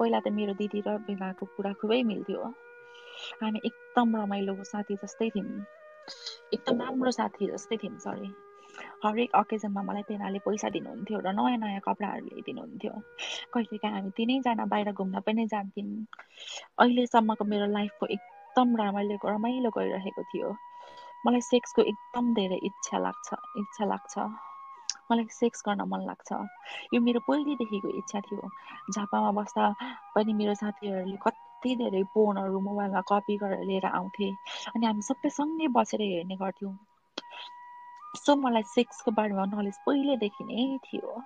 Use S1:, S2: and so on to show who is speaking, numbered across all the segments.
S1: पहिला त मेरो दिदी र बेलाको कुरा खुबै मिल्थ्यो हामी एकदम रमाइलो साथी जस्तै थियौँ एकदम राम्रो साथी जस्तै थियौँ सरी हरेक अकेजनमा मलाई पेनाले पैसा दिनुहुन्थ्यो र नयाँ नयाँ कपडाहरू ल्याइदिनुहुन्थ्यो कहिलेकाहीँ हामी तिनैजना बाहिर घुम्न पनि जान्थ्यौँ अहिलेसम्मको मेरो लाइफको एकदम रमाइलो रमाइलो गइरहेको थियो मलाई सेक्सको एकदम धेरै इच्छा लाग्छ इच्छा लाग्छ मलाई सेक्स गर्न मन लाग्छ। यो मेरो पहिलेदेखिको इच्छा थियो। झापामा बस्दा पनि मेरो साथीहरूले कति धेरै फोनहरू मोबाइलमा कपी गरेर लिएर आउँथे। अनि हामी सबै सँगै बसेर हेर्ने गर्थ्यौँ। सो मलाई सेक्सको बारेमा नलेज पहिलेदेखि नै थियो।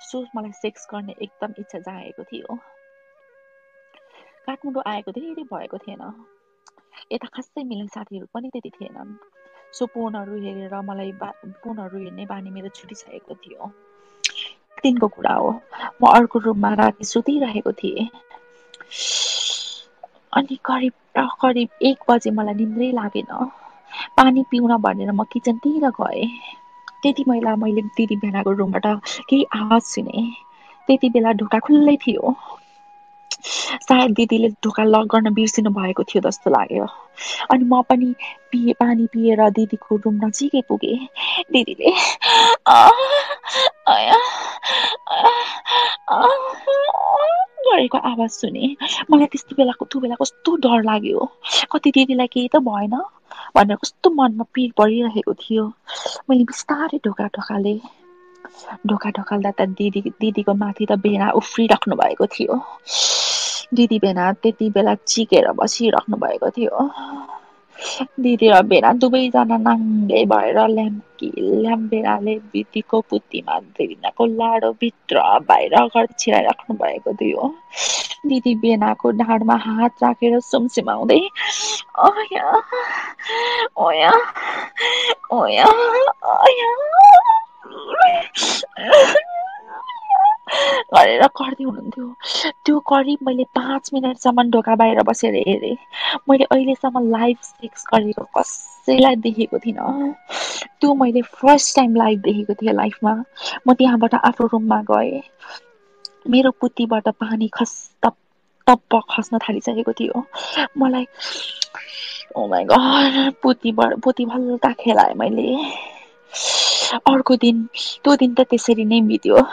S1: सो मलाई सेक्स गर्ने एकदम इच्छा जागेको थियो। काठमाडौँ आएको धेरै भएको थिएन। यता खासै मिल्ने साथीहरू पनि त्यति थिएनन्। सो फोनहरू हेरेर मलाई बा फोनहरू हेर्ने बानी मेरो छुटिसकेको थियो। दिनको कुरा हो। म अर्को रुममा राति सुतिरहेको थिएँ। अनि करिब करिब एक बजे मलाई निन्द्रै लागेन। पानी पिउन भनेर म किचनतिर गएँ। त्यति बेला मैले दिदी भेनाको रुमबाट केही आवाज सुने। त्यति बेला ढोका खुल्लै थियो। सायद दिदीले ढोका लक गर्न बिर्सिनु भएको थियो जस्तो लाग्यो। अनि म पनि पिए पानी पिएर दिदीको रुम नजिकै पुगेँ। दिदीले गरेको आवाज सुने। मलाई त्यस्तो बेलाको त्यो बेला कस्तो डर लाग्यो। कति दिदीलाई केही त भएन। भनेर कस्तो मनमा पिर परिरहेको थियो। मैले बिस्तारै ढोका ढोकाले ढोका ढोकाल्दा त दिदी दिदीको माथि त भेना उफ्रिराख्नु भएको थियो। दिदी भेना त्यति बेला चिकेर बसिराख्नु भएको थियो। दिदी र भेना दुवैजना नाङ्गे भएर ल्याम्की ल्याम्बेराले दिदीको पुत्तीमा भेनाको लाडो भित्र बाहिर छिराइराख्नु भएको थियो। दिदी बेनाको ढाडमा हात राखेर सुमसुमाउँदै ओया ओया ओया ओया गरेर गर्दै हुनुहुन्थ्यो। त्यो करिब मैले पाँच मिनटसम्म ढोका बाहिर बसेर हेरेँ। मैले अहिलेसम्म लाइभ सेक्स गरेको कसैलाई देखेको थिइनँ। त्यो मैले फर्स्ट टाइम लाइभ देखेको थिएँ लाइफमा। म त्यहाँबाट आफ्नो रुममा गएँ। मेरो पुत्तीबाट पानी खस तप खस्न थालिसकेको थियो। मलाई ओ माई गड पुत्तीबाट पुत्ती भल्ता खेलाएँ मैले। अर्को दिन त्यो दिन त त्यसरी नै बित्यो।